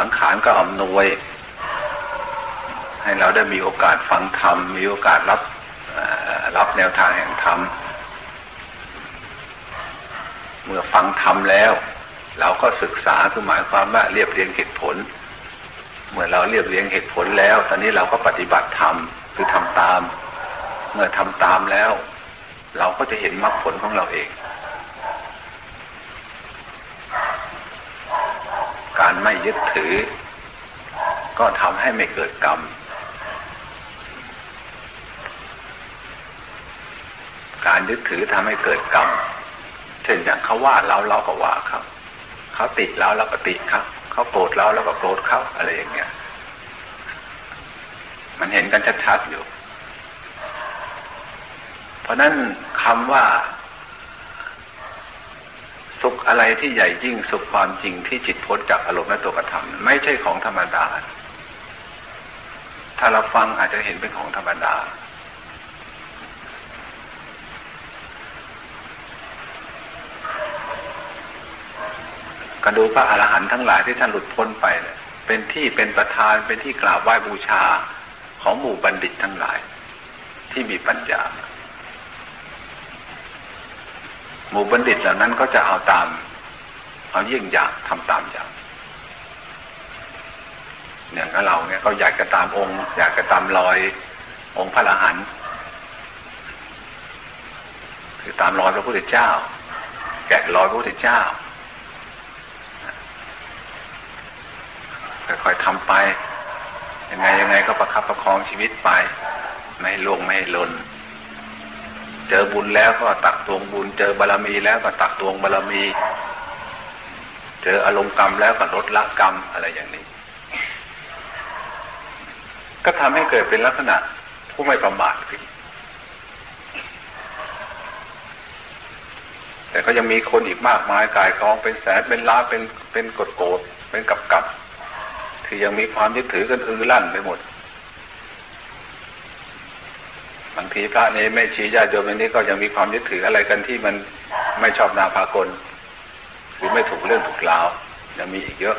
สังขารก็อำนวย ให้เราได้มีโอกาสฟังธรรม มีโอกาสรับรับแนวทางแห่งธรรม เมื่อฟังธรรมแล้ว เราก็ศึกษาคือหมายความว่าเรียบเรียงเหตุผล เมื่อเราเรียบเรียงเหตุผลแล้ว ตอนนี้เราก็ปฏิบัติธรรมคือทำตาม เมื่อทำตามแล้ว เราก็จะเห็นมรรคผลของเราเอง การไม่ยึดถือ ก็ทำให้ไม่เกิดกรรม การยึดถือทำให้เกิดกรรม เช่นอย่างเขาว่าเราเราก็ว่าเขาเขาติดเราเราก็ติดครับเขาโกรธเราเราก็โกรธเขาอะไรอย่างเงี้ย มันเห็นกันชัดๆอยู่ เพราะนั้นคำว่า สุขอะไรที่ใหญ่ยิ่งสุขความจริงที่จิตพ้นจากอารมณ์และตัวกระทำไม่ใช่ของธรรมดา ถ้าเราฟังอาจจะเห็นเป็นของธรรมดาก็ดูพระอรหันต์ทั้งหลายที่ท่านหลุดพ้นไปเนี่ยเป็นที่เป็นประธานเป็นที่กราบไหว้บูชาของหมู่บัณฑิตทั้งหลาย ที่มีปัญญา หมู่บัณฑิตเหล่านั้นก็จะเอาตาม เอาเยิ่ยงอยากทำตามอย่างอย่างเราเนี่ยก็อยากจะตามองค์ อยากจะตามรอยองค์พระอรหันต์คือตามรอยพระพุทธเจ้า แกะรอยพระพุทธเจ้าค่อยๆทำไป ยังไงยังไงก็ประคับประคองชีวิตไป ไม่ลงไม่หล่น เจอบุญแล้วก็ตักตวงบุญ เจอบารรมีแล้วก็ตักตวงบารรมี เจออารมณ์กรรมแล้วก็ลดละกรรมอะไรอย่างนี้ ก็ทำให้เกิดเป็นลักษณะผู้ไม่ประมาทขึ้นแต่ก็ยังมีคนอีกมากมายกายกองเป็นแสนเป็นล้านเป็นเป็นกดโกดเป็นกับกับที่ยังมีความยึดถือกันอือลั่นไปหมด บางทีพระเนไม่ชี้ญาติโยมอันนี้ก็ยังมีความยึดถืออะไรกันที่มันไม่ชอบนาภากลหรือไม่ถูกเรื่องถูกราวยังมีอีกเยอะ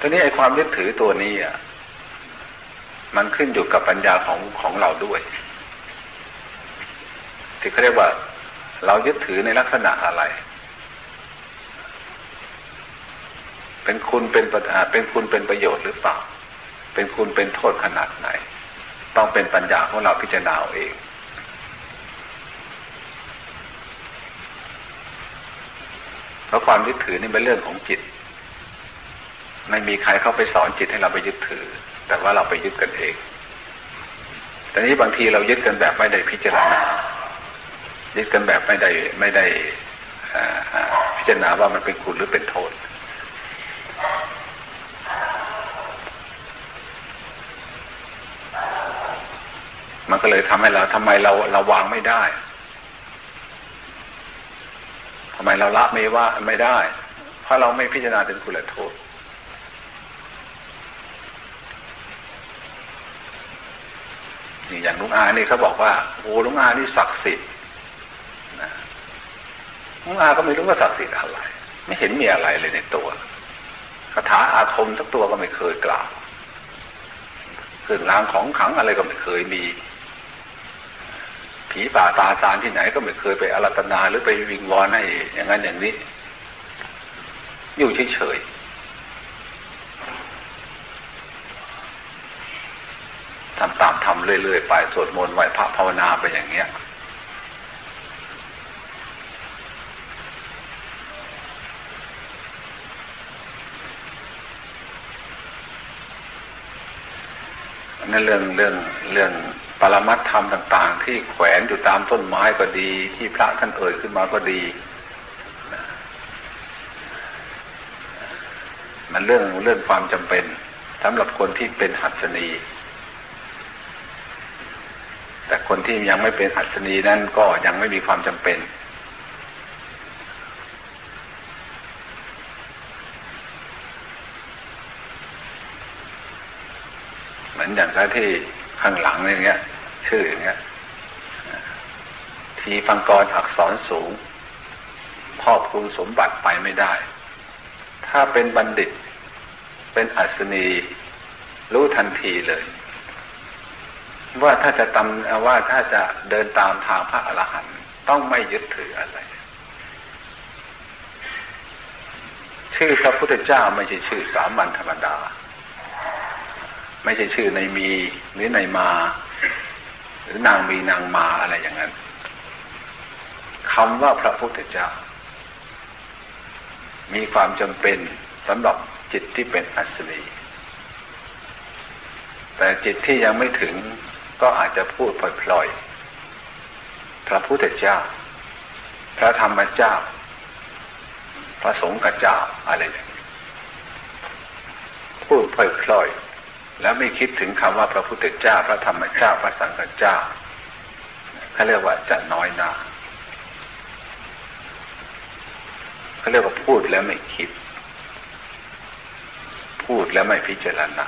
ทีนี้ไอ้ความยึดถือตัวนี้อะมันขึ้นอยู่กับปัญญาของของเราด้วยที่เขาเรียกว่า เรายึดถือในลักษณะอะไร เป็นคุณเป็นปัญหาเป็นคุณเป็นประโยชน์หรือเปล่า เป็นคุณเป็นโทษขนาดไหน ต้องเป็นปัญญาของเราพิจารณาเองเพราะความยึดถือนี่เป็นเรื่องของจิต ไม่มีใครเข้าไปสอนจิตให้เราไปยึดถือ แต่ว่าเราไปยึดกันเอง แต่นี้บางทีเรายึดกันแบบไม่ได้พิจารณา ยึดกันแบบไม่ได้ไม่ได้พิจารณาว่ามันเป็นคุณหรือเป็นโทษ มันก็เลยทำให้เราทำไมเราเราวางไม่ได้ทำไมเราละไม่ว่าไม่ได้ เพราะเราไม่พิจารณาถึงคุณและโทษ นี่อย่างลุงอานี่เขาบอกว่าโอ้ลุงอานี่ศักดิ์สิทธิ์นะลุงอาก็ไม่รู้ว่าศักดิ์สิทธิ์อะไร ไม่เห็นมีอะไรเลยในตัวคาถาอาคมสักตัวก็ไม่เคยกล่าวเครื่องรางของขังอะไรก็ไม่เคยมี ผีป่าตาซานที่ไหนก็ไม่เคยไปอารัตนาหรือไปวิงวอนให้อย่างนั้นอย่างนี้ อยู่เฉยๆทำตามทำเรื่อยๆไปสวดมนต์ไหว้พระภาวนาไปอย่างเงี้ยนั่นเรื่องเรื่องเรื่อง ปรมัตธรรมต่าง ๆ ที่แขวนอยู่ตามต้นไม้ก็ดี ที่พระท่านเอ่ยขึ้นมาก็ดีมันเรื่องเรื่องความจำเป็นสำหรับคนที่เป็นหัตถนีแต่คนที่ยังไม่เป็นหัตถนีนั้นก็ยังไม่มีความจำเป็น เหมือนอย่างที่ ข้างหลังอย่างเงี้ย ชื่ออย่างเงี้ย ทีฟังกรอักษรสูงพอบคุณสมบัติไปไม่ได้ ถ้าเป็นบัณฑิต เป็นอัศนี รู้ทันทีเลย ว่าถ้าจะตำว่าถ้าจะเดินตามทางพระอรหันต์ต้องไม่ยึดถืออะไร ชื่อพระพุทธเจ้าไม่ใช่ชื่อสามัญธรรมดา ไม่ใช่ชื่อในมีหรือในมา หรือนางมีนางมาอะไรอย่างนั้นคำว่าพระพุทธเจ้า มีความจำเป็นสำหรับจิตที่เป็นอัศนีแต่จิตที่ยังไม่ถึงก็อาจจะพูดพลอยๆ พระพุทธเจ้า พระธรรมเจ้า พระสงฆ์เจ้าอะไรอย่างนี้พูดพลอยๆ แล้วไม่คิดถึงคำว่าพระพุทธเจ้า พระธรรมเจ้า พระสังฆเจ้าเขาเรียกว่าจะน้อยหน้าเขาเรียกว่าพูดแล้วไม่คิด พูดแล้วไม่พิจารณา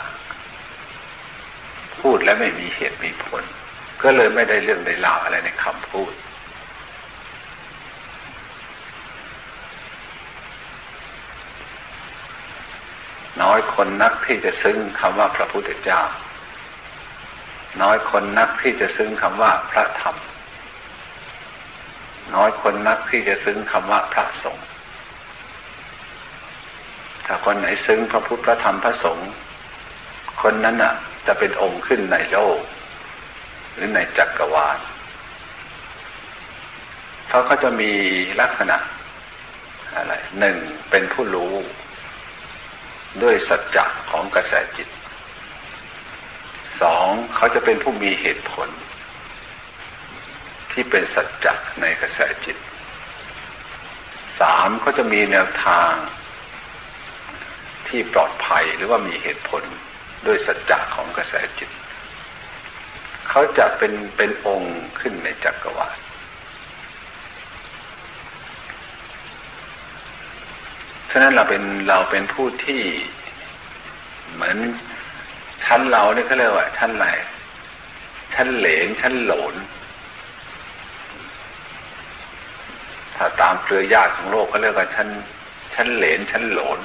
พูดแล้วไม่มีเหตุมีผล ก็เลยไม่ได้เรื่องได้ราวอะไรในคำพูด น้อยคนนักที่จะซึ้งคำว่าพระพุทธเจ้า น้อยคนนักที่จะซึ้งคำว่าพระธรรม น้อยคนนักที่จะซึ้งคำว่าพระสงฆ์ถ้าคนไหนซึ้งพระพุทธพระธรรมพระสงฆ์คนนั้นอะ จะเป็นองค์ขึ้นในโลก หรือในจักรวาลเขาก็จะมีลักษณะอะไรหนึ่งเป็นผู้รู้ ด้วยสัจจะของกระแสจิตสองเขาจะเป็นผู้มีเหตุผล ที่เป็นสัจจะในกระแสจิตสามเขาจะมีแนวทางที่ปลอดภัยหรือว่ามีเหตุผลด้วยสัจจะของกระแสจิต เขาจะเป็นเป็นองค์ขึ้นในจักรวาล ฉะนั้นเราเป็นเราเป็นผู้ที่เหมือนชั้นเราเนี่ยเขาเรียกว่าชั้นไหนชั้นเหลนชั้นหลนถ้าตามเครือญาติของโลกเขาเรียกว่าชั้นชั้นเหลนชั้นหลน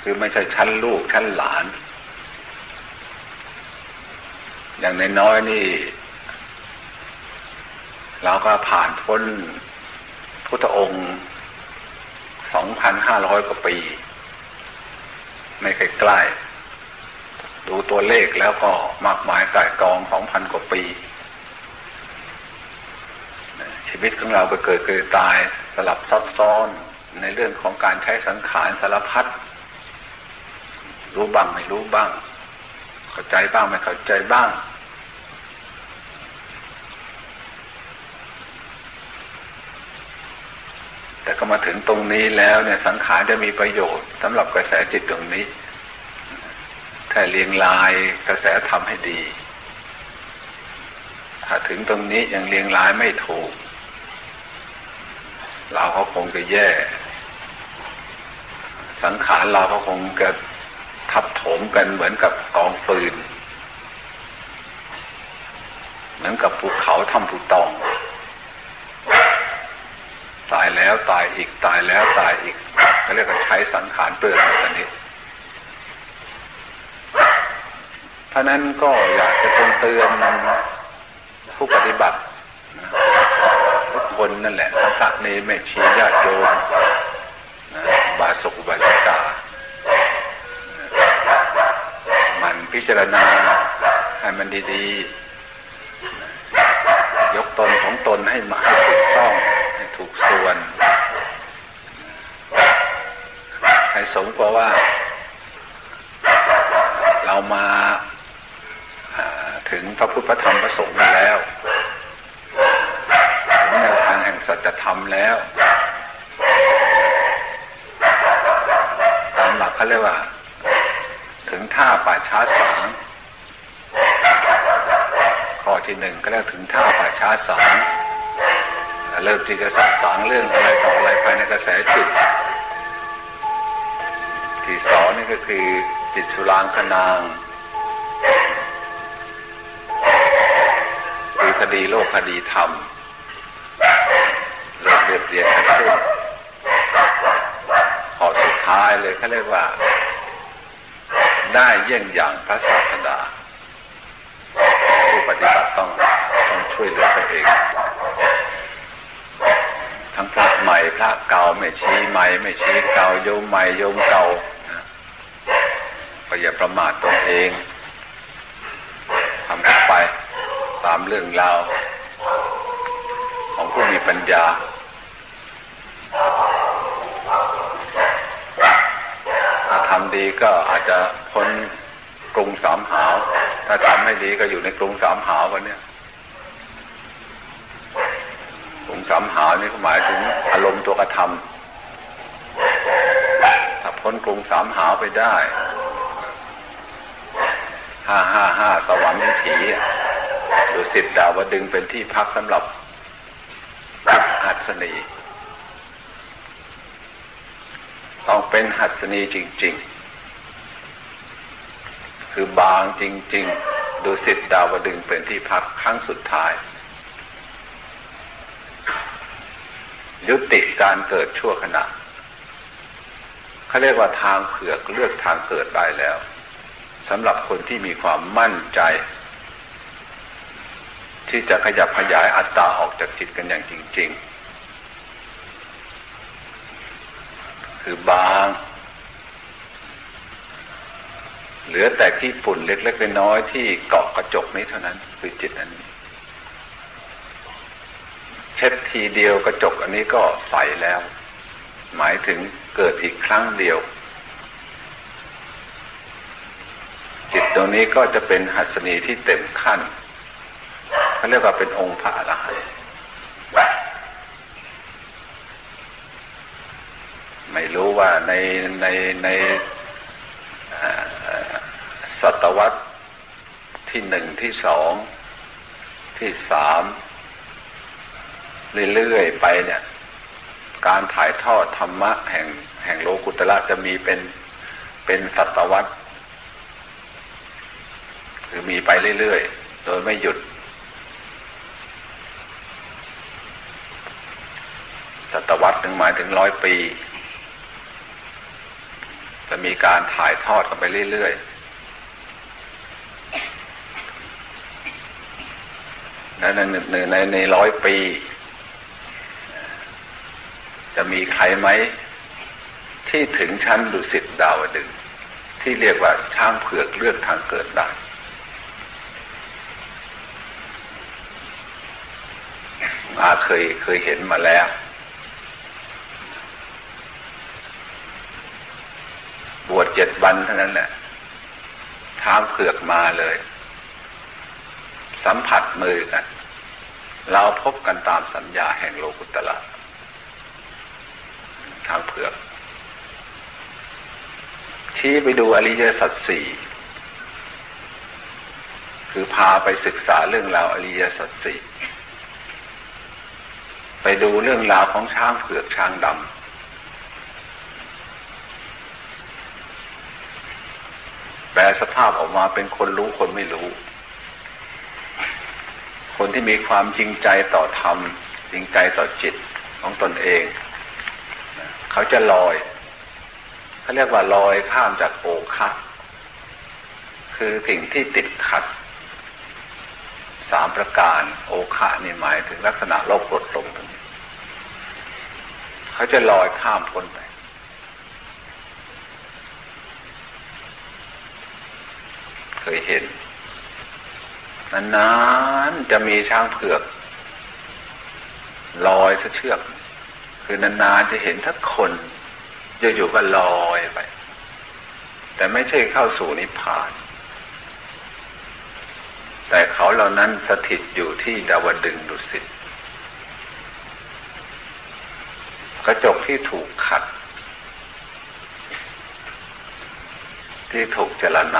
คือไม่ใช่ชั้นลูกชั้นหลาน อย่างในน้อยนี่ เราก็ผ่านพ้นพุทธองค์ สองพันห้าร้อยกว่าปี ไม่เคยใกล้ ดูตัวเลขแล้วก็มากมายก่ายกองสองพันกว่าปี ชีวิตของเราไปเกิดเกิดตายสลับซับซ้อนในเรื่องของการใช้สังขารสารพัดรู้บ้างไม่รู้บ้าง เข้าใจบ้างไม่เข้าใจบ้าง แต่ก็มาถึงตรงนี้แล้วเนี่ยสังขารจะมีประโยชน์สำหรับกระแสจิตตรงนี้ถ้าเลียงลายกระแสทำให้ดี ถ้าถึงตรงนี้ยังเลียงลายไม่ถูก เราก็คงจะแย่ สังขารเราก็คงจะทับถมกันเหมือนกับกองฟืน เหมือนกับภูเขาทำภูตอง ตายแล้วตายอีกตายแล้วตายอีกก็เรียกว่าใช้สังขารเปลือกชนิดเพรานั้นก็อยากจะเตือนผู้ปฏิบัติทุกคนนั่นแหละทั้งพระเนไม่ชีญาติโยมบาสุบาสิกามันพิจารณาให้มันดีๆ ยกตนของตนให้มาให้ถูกต้อง ถูกส่วน ให้สมกับว่า เรามาถึงพระพุทธธรรมประสงค์แล้วถึงแนวทางแห่งสัจธรรมแล้วตามหลักเขาเรียกว่า ถึงท่าป่าช้าสองข้อที่หนึ่งก็เรียกถึงท่าป่าช้าสอง เริ่มที่จะสักสองเรื่องอะไรต่ออะไรภายในกระแสจิต ที่สองนี่ก็คือจิตสุรางคนางคือคดีโลกคดีธรรมเริ่มเรียบบียดกันขึ้นขอสุดท้ายเลยเขาเรียกว่า ได้เยี่ยงอย่างพระศาสดาผู้ปฏิบัติต้องต้องช่วยเหลือตัวเอง ทั้งพระให ม่พระเก่าไม่ชี้ใหม่ไม่ชี้เก่าโยมใหม่โยมเก่าก็อย่าประมาทตนเองทำกันไปตามเรื่องราวของผู้มีปัญญาถ้าทำดีก็อาจจะพ้นกรุงสามหาว ถ้าทำไม่ดีก็อยู่ในกรุงสามหาววันนี้กรุง สามหาวนี่หมายถึงอารมณ์ตัวกระทำถ้าพ้นกรุงสามหาวไปได้ห้าห้าห้าสวรรค์วิถีดูสิบดาวดึงเป็นที่พักสำหรับหัสนีต้องเป็นหัสนีจริง ๆ คือบางจริง ๆดูสิบดาวดึงเป็นที่พักครั้งสุดท้าย ยุติการเกิดชั่วขณะเขาเรียกว่าทางเผือกเลือกทางเกิดได้แล้วสำหรับคนที่มีความมั่นใจ ที่จะขยับขยายอัตตาออกจากจิตกันอย่างจริง ๆ คือบาง เหลือแต่ที่ฝุ่นเล็กๆน้อยๆที่เกาะกระจกนี้เท่านั้นคือจิตอันนี้ ช็ดทีเดียวกระจกอันนี้ก็ใสแล้ว หมายถึงเกิดอีกครั้งเดียว จิตตรงนี้ก็จะเป็นหัสนีที่เต็มขั้นเขาเรียกว่าเป็นองค์พระอรหันต์ไม่รู้ว่าในในในศตวรรษที่หนึ่งที่สองที่สาม เรื่อยๆไปเนี่ย การถ่ายทอดธรรมะแห่งแห่งโลกุตละจะมีเป็นเป็นศตวรรษคือมีไปเรื่อยๆ โดยไม่หยุด ศตวรรษหนึ่งหมายถึงร้อยปี จะมีการถ่ายทอดกันไปเรื่อยๆในในในในร้อยปี จะมีใครไหมที่ถึงชั้นดุสิตดาวดึง ที่เรียกว่าช้างเผือกเลือกทางเกิดได้อาเคยเคยเห็นมาแล้ว บวชเจ็ดวันเท่านั้นแหละเท้าเผือกมาเลย สัมผัสมือกัน เราพบกันตามสัญญาแห่งโลกุตละ ทางเผือก ชี้ไปดูอริยสัจสี่คือพาไปศึกษาเรื่องราวอริยสัจสี่ไปดูเรื่องราวของช้างเผือกช้างดำแปลสภาพออกมาเป็นคนรู้คนไม่รู้ คนที่มีความจริงใจต่อธรรม จริงใจต่อจิตของตนเอง เขาจะลอยเขาเรียกว่าลอยข้ามจากโอคะคือสิ่งที่ติดขัดสามประการ โอคะนี่หมายถึงลักษณะโลกกดลงตรงเขาจะลอยข้ามพ้นไป เคยเห็นนานๆจะมีช้างเผือก ลอยสักเชือก คือนานๆจะเห็นทักคนอยู่ๆก็ลอยไป แต่ไม่ใช่เข้าสู่นิพพาน แต่เขาเหล่านั้นสถิตอยู่ที่ดาวดึงดุสิตกระจกที่ถูกขัด ที่ถูกเจรไน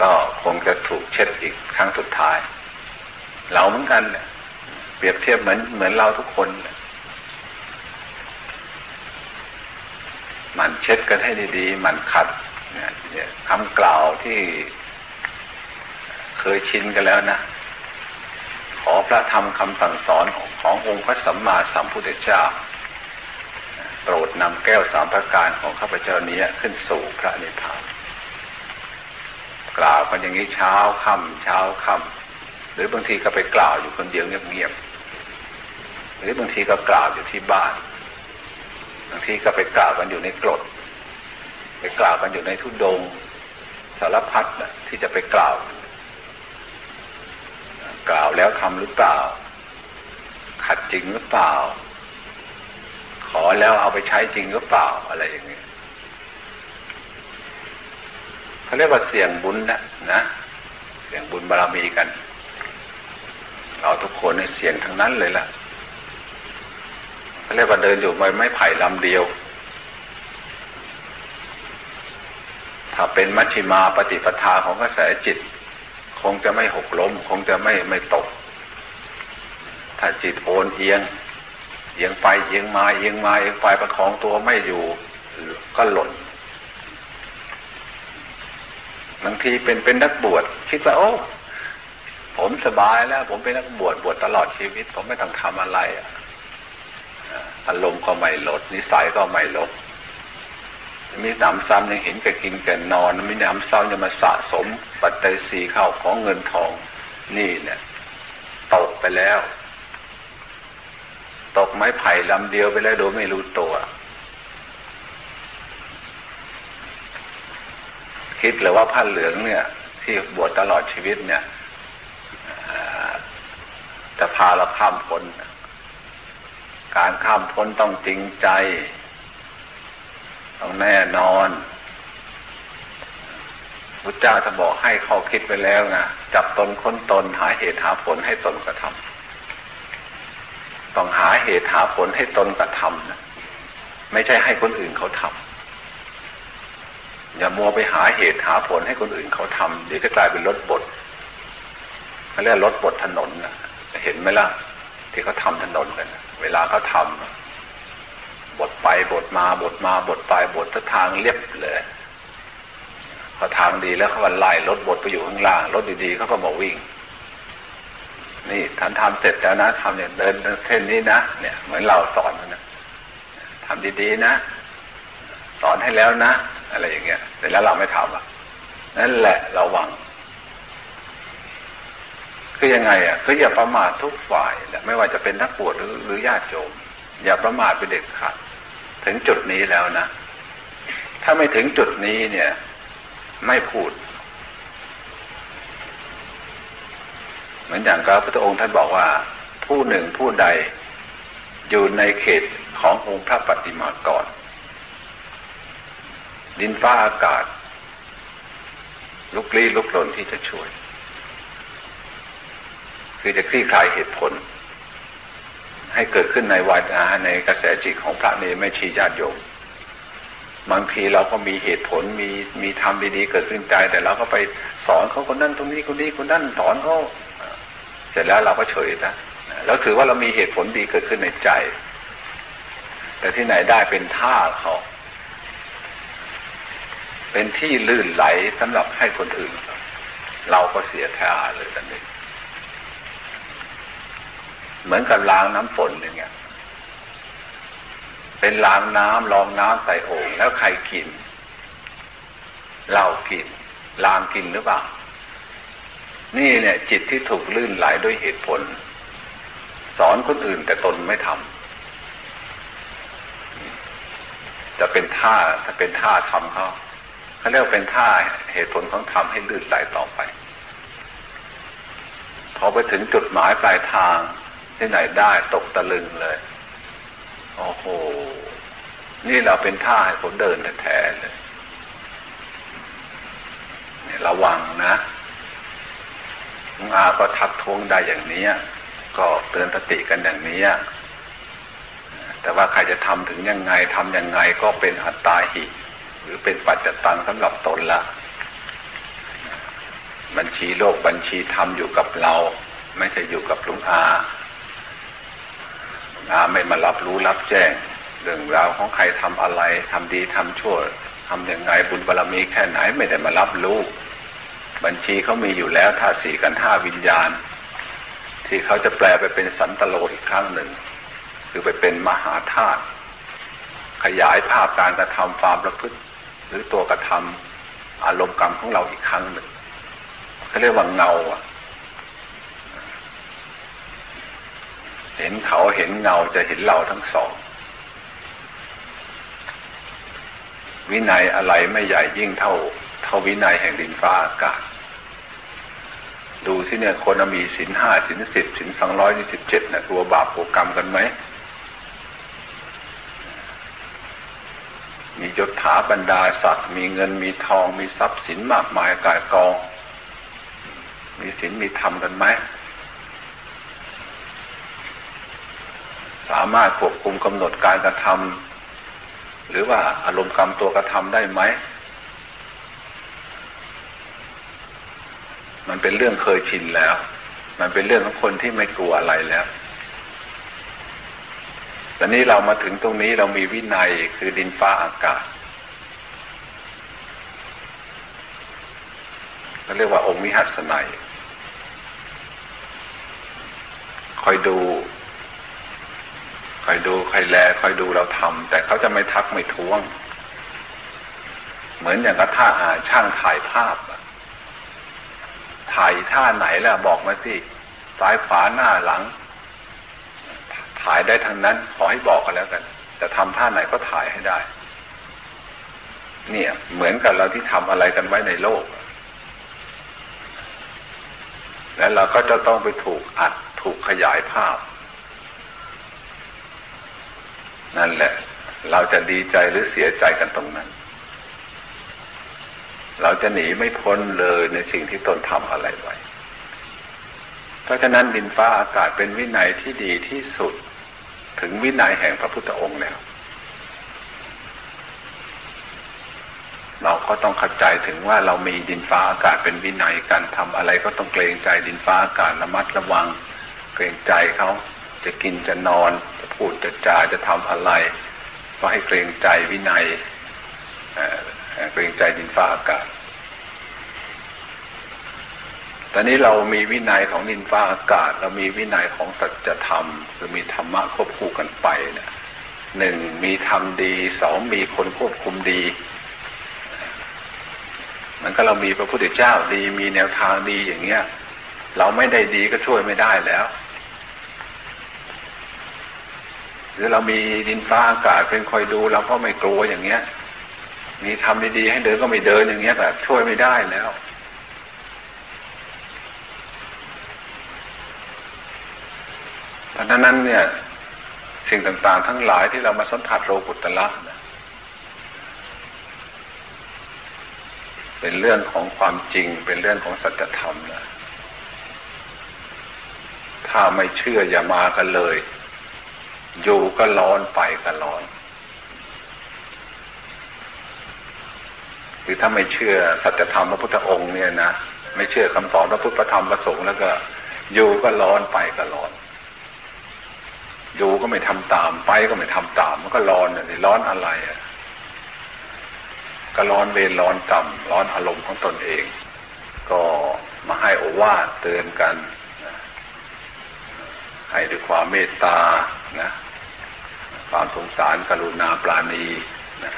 ก็คงจะถูกเช็ดอีกครั้งสุดท้าย เราเหมือนกันเนี่ยเปรียบเทียบเหมือนเหมือนเราทุกคนมันเช็ดกันให้ดีๆมันขัดเนี่ยคำกล่าวที่เคยชินกันแล้วนะ ขอพระธรรมคำสั่งสอนขององค์พระสัมมาสัมพุทธเจ้า โปรดนำแก้วสามประการของข้าพเจ้านี้ขึ้นสู่พระนิพพานกล่าวกันอย่างนี้เช้าค่ำเช้าค่ำ หรือบางทีก็ไปกล่าวอยู่คนเดียวเงียบๆหรือบางทีก็กล่าวอยู่ที่บ้าน บางทีก็ไปกล่าวกันอยู่ในกรดไปกล่าวกันอยู่ในทุดงสารพัดนะที่จะไปกล่าว กล่าวแล้วทำหรือเปล่า ขัดจริงหรือเปล่า ขอแล้วเอาไปใช้จริงหรือเปล่าอะไรอย่างนี้ยเขาเรียกว่าเสี่ยงบุญนะนะเสี่ยงบุญบารมีกัน เราทุกคนในเสียงทั้งนั้นเลยล่ะเขาเรียกว่าเดินอยู่ไม่ไม่ไผ่ลำเดียว ถ้าเป็นมัชฌิมาปฏิปทาของกระแสจิต คงจะไม่หกล้ม คงจะไม่ไม่ตก ถ้าจิตโอนเอียง เอียงไปเอียงมาเอียงมาเอียงไปประคองตัวไม่อยู่ก็หล่นบางทีเป็นเป็นนักบวชคิดว่าโอ้ ผมสบายแล้ว ผมเป็นนักบวชบวชตลอดชีวิต ผมไม่ต้องทำอะไรอารมณ์ก็ไม่ลด นิสัยก็ไม่ลดมีหนำซ้ำยังเห็นแกกินแกนอน มีหนำซ้ำจะมาสะสม ปัจจัยสีเข้าของเงินทอง นี่เนี่ยตกไปแล้ว ตกไม้ไผ่ลำเดียวไปแล้วโดยไม่รู้ตัว คิดเลยว่าผ้าเหลืองเนี่ย ที่บวชตลอดชีวิตเนี่ย จะพาเราข้ามพ้น การข้ามพ้นต้องจริงใจ ต้องแน่นอนพุทธเจ้าจะบอกให้เขาคิดไปแล้วนะจับตนค้นตนหาเหตุหาผลให้ตนกระทำต้องหาเหตุหาผลให้ตนกระทำนะไม่ใช่ให้คนอื่นเขาทำอย่ามัวไปหาเหตุหาผลให้คนอื่นเขาทำเดี๋ยวจะกลายเป็นรถบดเขาเรียกรถบดถนนนะ เห็นไหมล่ะ ที่เขาทาถนนกันเวลาเขาทำบทไปบทมาบทมาบทไปบททางเรียบเลยพอทางดีแล้วเขาก็ไล่รถบทไปอยู่ข้างล่างรถดีๆเขาก็มาวิ่ง นี่ท่านทำเสร็จแล้วนะทำเนี่ยเดินเส้นนี้นะเนี่ยเหมือนเราสอนนะทำดีๆนะ สอนให้แล้วนะ อะไรอย่างเงี้ยเสร็จแล้วเราไม่ทำอะนั่นแหละระวัง คือยังไงอะคืออย่าประมาททุกฝ่ายแหละไม่ว่าจะเป็นนักบวชหรือหรือญาติโยมอย่าประมาทไปเด็ดขาดถึงจุดนี้แล้วนะ ถ้าไม่ถึงจุดนี้เนี่ย ไม่พูด เหมือนอย่างกับพระองค์ท่านบอกว่า ผู้หนึ่งผู้ใดอยู่ในเขตขององค์พระปฏิมากรดินฟ้าอากาศ ลุกลี้ลุกลนที่จะช่วย คือจะคลี่คลายเหตุผล ให้เกิดขึ้นในวาจาในกระแสจิตของพระเนรไม่ชีญาติโยมบางทีเราก็มีเหตุผลมีมีธรรมดีๆเกิดขึ้นใจแต่เราก็ไปสอนเขาคนนั้นตรงนี้คนนี้คนนั้นสอนเขาเสร็จแล้วเราก็เฉยนะแล้วถือว่าเรามีเหตุผลดีเกิดขึ้นในใจ แต่ที่ไหนได้เป็นท่าเขาเป็นที่ลื่นไหลสำหรับให้คนอื่น เราก็เสียท่าเลยตอนนี้ เหมือนกับล้างน้ำฝนอย่างเงี้ย เป็นล้างน้ำรองน้ำใส่โอ่งแล้วใครกิน เรากินล้างกินหรือเปล่า นี่เนี่ย จิตที่ถูกลื่นไหลด้วยเหตุผล สอนคนอื่นแต่ตนไม่ทำจะเป็นท่าถ้าเป็นท่าทำเขาเขาเรียกว่าเป็นท่าเหตุผลของทำให้ลื่นไหลต่อไป พอไปถึงจุดหมายปลายทาง ที่ไหนได้ตกตะลึงเลย โอ้โห นี่เราเป็นท่าให้ผมเดินแท้เลยนี่ระวังนะลุงอาก็ทักท้วงได้อย่างนี้ก็เตือนสติกันอย่างนี้แต่ว่าใครจะทำถึงยังไงทำยังไงก็เป็นอัตตาหิหรือเป็นปัจจตังสำหรับตนละบัญชีโลกบัญชีธรรมอยู่กับเรา ไม่ใช่อยู่กับลุงอา นะไม่มารับรู้รับแจ้ง เรื่องราวของใครทำอะไรทำดีทำชั่วทำอย่างไงบุญบารรมีแค่ไหนไม่ได้มารับรู้ บัญชีเขามีอยู่แล้วท่าสี่กันท่าวิญญาณ ที่เขาจะแปลไปเป็นสันตโลอีกครั้งหนึ่ง คือไปเป็นมหาธาตุขยายภาพการกระทำความประพฤติ หรือตัวกระทำอารมณ์กรรมของเราอีกครั้งหนึ่งเขาเรียกว่าเงาอะ เห็นเขาเห็นเงาจะเห็นเราทั้งสอง วินัยอะไรไม่ใหญ่ยิ่งเท่า เท่าวินัยแห่งดินฟ้าอากาศ ดูสิเนี่ยคนมีสินห้าสินสิบสินสองร้อยยี่สิบเจ็ดนะตัวบาปโกรรมกันไหม มียศถาบรรดาศักดิ์มีเงินมีทองมีทรัพย์สินมากมายกายกอง มีสินมีธรรมกันไหม สามารถควบคุมกำหนดการกระทำหรือว่าอารมณ์กรรมตัวกระทำได้ไหม มันเป็นเรื่องเคยชินแล้ว มันเป็นเรื่องของคนที่ไม่กลัวอะไรแล้วตอนนี้เรามาถึงตรงนี้เรามีวินัยคือดินฟ้าอากาศเราเรียกว่าองค์มิหัสนัยคอยดู คอยดูคอยแลคอยดูเราทำแต่เขาจะไม่ทักไม่ท้วง เหมือนอย่างกับท่าอาช่างถ่ายภาพถ่ายท่าไหนแล้วบอกมาสิซ้ายขวาหน้าหลัง ถ่ายได้ทั้งนั้น ขอให้บอกกันแล้วกัน จะทำท่าไหนก็ถ่ายให้ได้ เนี่ย เหมือนกับเราที่ทำอะไรกันไว้ในโลก แล้วเราก็จะต้องไปถูกอัดถูกขยายภาพ นั่นแหละ เราจะดีใจหรือเสียใจกันตรงนั้น เราจะหนีไม่พ้นเลยในสิ่งที่ตนทำอะไรไว้ เพราะฉะนั้นดินฟ้าอากาศเป็นวินัยที่ดีที่สุด ถึงวินัยแห่งพระพุทธองค์แล้ว เราก็ต้องเข้าใจถึงว่าเรามีดินฟ้าอากาศเป็นวินัยการทำอะไรก็ต้องเกรงใจดินฟ้าอากาศระมัดระวัง เกรงใจเขา จะกินจะนอน จะพูดจะจาจะทำอะไร ก็ให้เกรงใจวินัยเกรงใจดินฟ้าอากาศตอนนี้เรามีวินัยของดินฟ้าอากาศ เรามีวินัยของสัจธรรมคือมีธรรมะควบคู่กันไปเนี่ยหนึ่งมีธรรมดีสองมีคนควบคุมดีมันก็เรามีพระพุทธเจ้าดีมีแนวทางดีอย่างเงี้ย เราไม่ได้ดีก็ช่วยไม่ได้แล้ว หรือเรามีดินฟ้าอากาศเป็นคอยดูเราก็ไม่กลัวอย่างเงี้ย มีทำดีๆให้เดินก็ไม่เดินอย่างเงี้ยแบบช่วยไม่ได้แล้ว เพราะนั้นเนี่ย สิ่งต่างๆ ทั้งหลายที่เรามาสัมผัสโลกุตละเป็นเรื่องของความจริง เป็นเรื่องของสัจธรรมนะถ้าไม่เชื่ออย่ามากันเลย อยู่ก็ร้อนไปก็ร้อนหรือถ้าไม่เชื่อสัจธรรมพระพุทธองค์เนี่ยนะไม่เชื่อคำสอนพระพุทธธรรมประสงค์แล้วก็ อยู่ก็ร้อนไปก็ร้อน อยู่ก็ไม่ทำตามไปก็ไม่ทำตาม มันก็ร้อนเนี่ยร้อนอะไรอะก็ร้อนเวรร้อนกรรมร้อนอารมณ์ของตนเอง ก็มาให้โอวาทเตือนกันให้ด้วยความเมตตานะ ความสงสารกรุณาปราณีนะ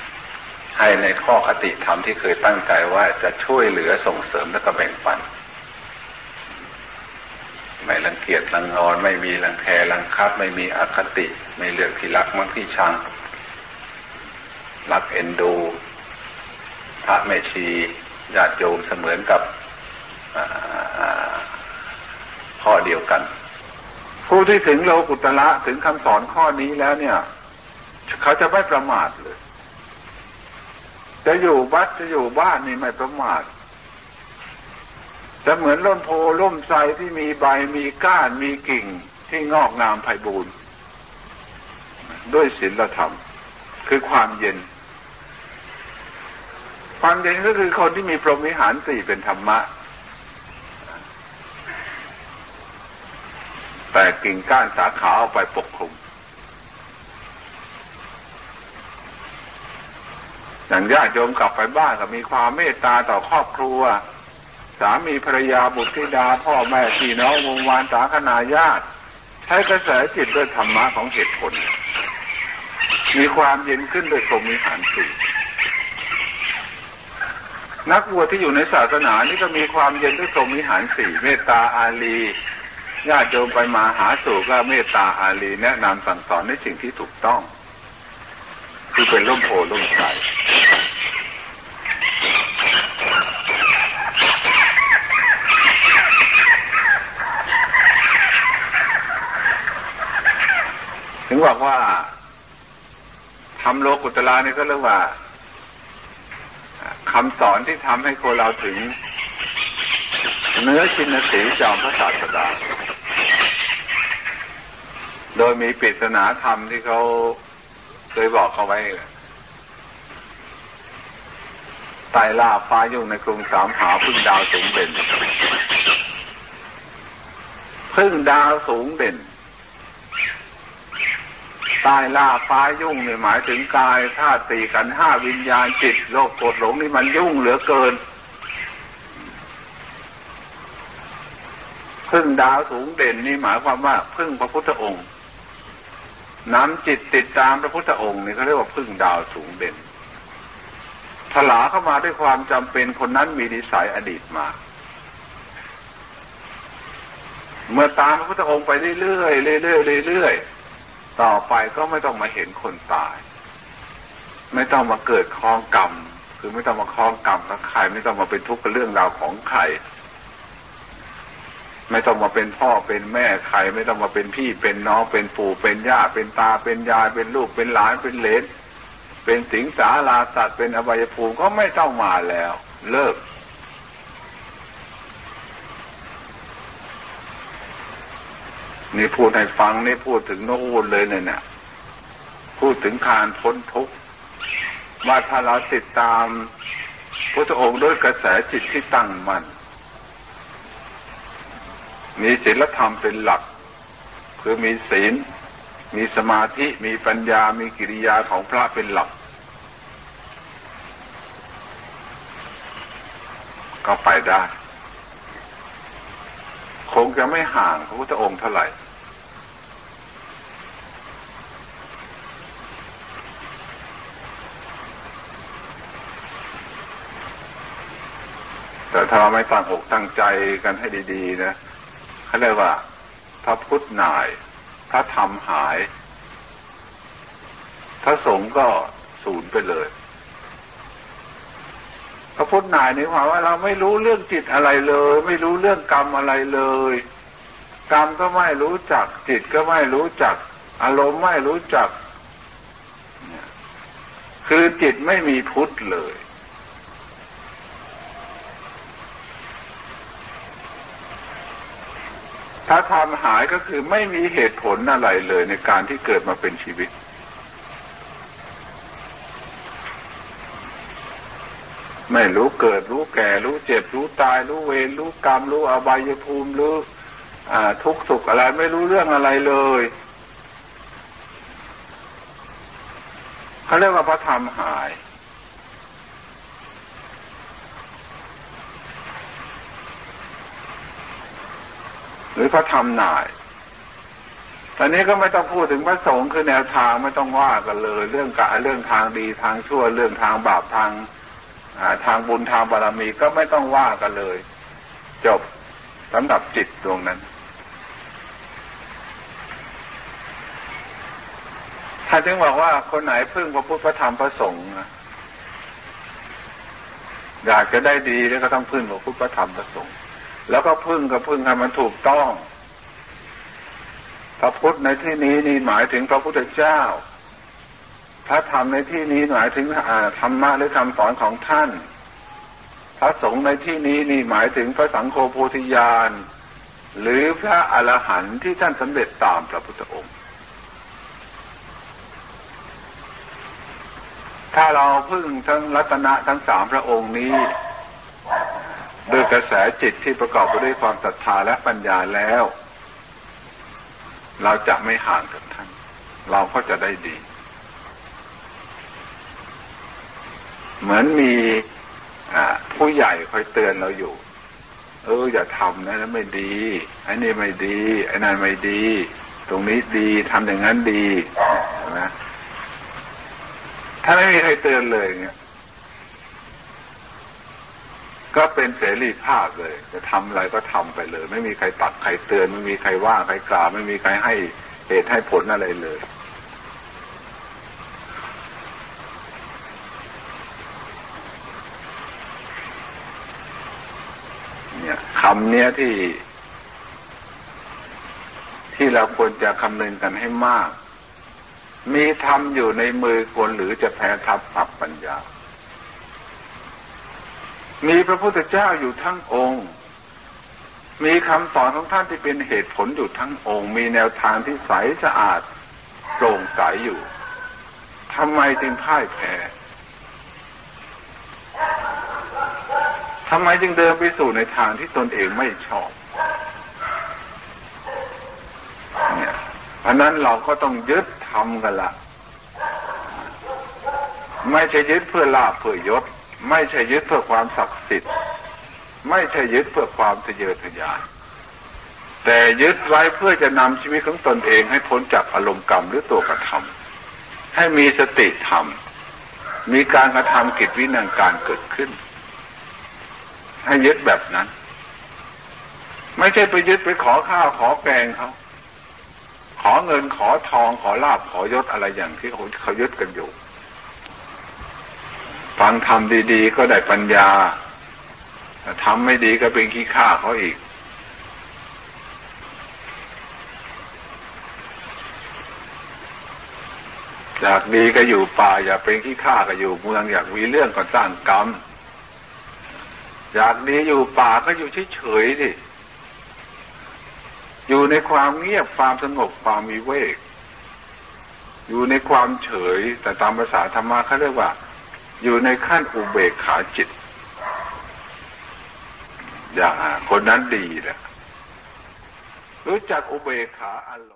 ให้ในข้อคติธรรมที่เคยตั้งใจว่าจะช่วยเหลือส่งเสริมและก็แบ่งปัน ไม่รังเกียจรังงอนไม่มีรังแครังคับ ไม่มีอคติ ไม่เลือกที่รักมักที่ชัง รักเอ็นดู พระแม่ชีญาติโยมเสมือนกับพ่อเดียวกัน ผู้ที่ถึงโลกุตละถึงคำสอนข้อนี้แล้วเนี่ย เขาจะไม่ประมาทเลย จะอยู่วัดจะอยู่บ้านนี่ไม่ประมาทจะเหมือนร่มโพร่มไทรที่มีใบมีก้านมีกิ่งที่งอกงามไพบูรณ์ด้วยศีลธรรม คือความเย็น ความเย็นก็คือคนที่มีพรหมวิหารสี่เป็นธรรมะ แต่กิ่งก้านสาขาเอาไปปกคลุม อย่างญาติโยมกลับไปบ้านก็มีความเมตตาต่อครอบครัว สามีภรรยาบุตรธิดา พ่อแม่พี่น้องวงวานสาคนาญาติ ใช้กระแสจิตด้วยธรรมะของเหตุผล มีความเย็นขึ้นโดยพรมิหารสี่นักบวชที่อยู่ในศาสนานี่ก็มีความเย็นด้วยพรมิหารสี่เมตตาอารีญาติโยมไปมาหาสู่ก็เมตตาอารีแนะนำสั่งสอนในสิ่งที่ถูกต้อง คือเป็นร่มโพล่มใส ถึงบอกว่าทำโลกุตละนี่ก็เรียกว่าคำสอนที่ทำให้คนเราถึง เนื้อชินสีจอมพระศาสดาโดยมีปริศนาธรรมที่เขาเคยบอกเขาไว้ไตล่าฟ้ายุ่งในกรุงสามหาพึ่งดาวสูงเด่น พึ่งดาวสูงเด่น ตายล่าฟ้ายุ่งเนี่ยหมายถึงกายธาตุสี่ขันห้าวิญญาณจิตโลกกดหลงนี่มันยุ่งเหลือเกินพึ่งดาวสูงเด่นนี่หมายความว่าพึ่งพระพุทธองค์น้ำจิตติดตามพระพุทธองค์นี่เขาเรียกว่าพึ่งดาวสูงเด่นถลาเข้ามาด้วยความจำเป็นคนนั้นมีนิสัยอดีตมา เมื่อตามพระพุทธองค์ไปเรื่อยๆเรื่อยๆเรื่อยๆ ต่อไปก็ไม่ต้องมาเห็นคนตาย ไม่ต้องมาเกิดคลองกรรม คือไม่ต้องมาคลองกรรมกับใคร ไม่ต้องมาเป็นทุกข์กับเรื่องราวของใคร ไม่ต้องมาเป็นพ่อเป็นแม่ใคร ไม่ต้องมาเป็นพี่เป็นน้องเป็นปู่เป็นย่าเป็นตาเป็นยายเป็นลูกเป็นหลานเป็นเลนเป็นสิงสาราสัตว์เป็นอวัยภูมิก็ไม่ต้องมาแล้ว เลิก นี่พูดให้ฟังนี่พูดถึงโน้นเลยเนี่ยเนี่ยพูดถึงการพ้นทุกข์ว่าถ้าเราติดตามพระองค์ด้วยกระแสจิตที่ตั้งมัน่นมีศีลธรรมเป็นหลัก คือมีศีล มีสมาธิมีปัญญามีกิริยาของพระเป็นหลัก ก็ไปได้ คงจะไม่ห่างพระพุทธองค์เท่าไหร่ แต่ถ้าเราไม่ตั้งอกตั้งใจกันให้ดีๆนะเขาเรียกว่าพระพุทธนาย พระธรรมหาย พระสงฆ์ก็สูญไปเลย พระพุทธนายนี่หมายว่าเราไม่รู้เรื่องจิตอะไรเลย ไม่รู้เรื่องกรรมอะไรเลย กรรมก็ไม่รู้จัก จิตก็ไม่รู้จัก อารมณ์ไม่รู้จัก คือจิตไม่มีพุทธเลย ถ้าทำหายก็คือไม่มีเหตุผลอะไรเลยในการที่เกิดมาเป็นชีวิต ไม่รู้เกิดรู้แก่ รู้เจ็บรู้ตาย รู้เวรรู้กรรม รู้อบายภูมิรู้ทุกสุขอะไรไม่รู้เรื่องอะไรเลยเขาเรียกว่าพระธรรมหาย หรือพระธรรมน่ายตอนนี้ก็ไม่ต้องพูดถึงพระสงฆ์คือแนวทางไม่ต้องว่ากันเลย เรื่องกะเรื่องทางดีทางชั่วเรื่องทางบาปทาง ทางบุญทางบารมีก็ไม่ต้องว่ากันเลย จบสำหรับจิตดวงนั้น ถ้าถึงบอกว่าคนไหนพึ่งพระพุทธพระธรรมพระสงฆ์อยากจะได้ดีแล้วก็ต้องพึ่งพระพุทธพระธรรมพระสงฆ์แล้วก็พึ่งก็พึ่งให้มันถูกต้อง พระพุทธในที่นี้นี่หมายถึงพระพุทธเจ้า พระธรรมในที่นี้หมายถึงธรรมะหรือคำสอนของท่าน พระสงฆ์ในที่นี้นี่หมายถึงพระสังโฆโพธิญาณหรือพระอรหันต์ที่ท่านสำเร็จตามพระพุทธองค์ ถ้าเราพึ่งทั้งรัตนะทั้งสามพระองค์นี้ด้วยกระแสจิตที่ประกอบไปด้วยความศรัทธาและปัญญาแล้ว เราจะไม่ห่างกับท่าน เราก็จะได้ดี เหมือนมีผู้ใหญ่คอยเตือนเราอยู่ เอออย่าทำนะนั้นไม่ดีไอ้นี่ไม่ดีไอ้นั่นไม่ดี ตรงนี้ดีทำอย่างนั้นดีนะถ้าไม่มีใครเตือนเลยเงี้ยก็เป็นเสรีภาพเลย จะทำอะไรก็ทำไปเลย ไม่มีใครตักใครเตือน ไม่มีใครว่าใครกล่าวไม่มีใครให้เหตุให้ผลอะไรเลย เนี่ยคำเนี้ยที่ ที่เราควรจะคำนึงกันให้มาก มีธรรมอยู่ในมือคนหรือจะแพ้ทับปับปัญญา มีพระพุทธเจ้าอยู่ทั้งองค์ มีคำสอนของท่านที่เป็นเหตุผลอยู่ทั้งองค์ มีแนวทางที่ใสสะอาดโปร่งใสอยู่ทำไมจึงพ่ายแพ้ ทำไมจึงเดินไปสู่ในทางที่ตนเองไม่ชอบเนี่ยเพราะนั้นเราก็ต้องยึดทำกันละไม่ใช่ยึดเพื่อลาภเพื่อยศ ไม่ใช่ยึดเพื่อความศักดิ์สิทธิ์ ไม่ใช่ยึดเพื่อความทะเยอทะยาน แต่ยึดไว้เพื่อจะนำชีวิตของตนเองให้พ้นจากอารมณ์กรรมหรือตัวกระทำให้มีสติธรรม มีการกระทำกิจวินัยการเกิดขึ้น ให้ยึดแบบนั้น ไม่ใช่ไปยึดไปขอข้าวขอแกงเขาขอเงินขอทองขอลาบขอยศอะไรอย่างที่เขาเขายึดกันอยู่ ฟังทำดีๆก็ได้ปัญญาทำไม่ดีก็เป็นขี้ข้าเขาอีก อยากดีก็อยู่ป่า อยากเป็นขี้ข้าก็อยู่เมืองอยากมีเรื่องก็สร้างกรรม อยากดีอยู่ป่าก็อยู่เฉยๆดิอยู่ในความเงียบความสงบความมีเวก อยู่ในความเฉย แต่ตามภาษาธรรมะเขาเรียกว่า อยู่ในขั้นอุเบกขาจิต อย่างคนนั้นดีแหละรู้จักอุเบกขาอารมณ์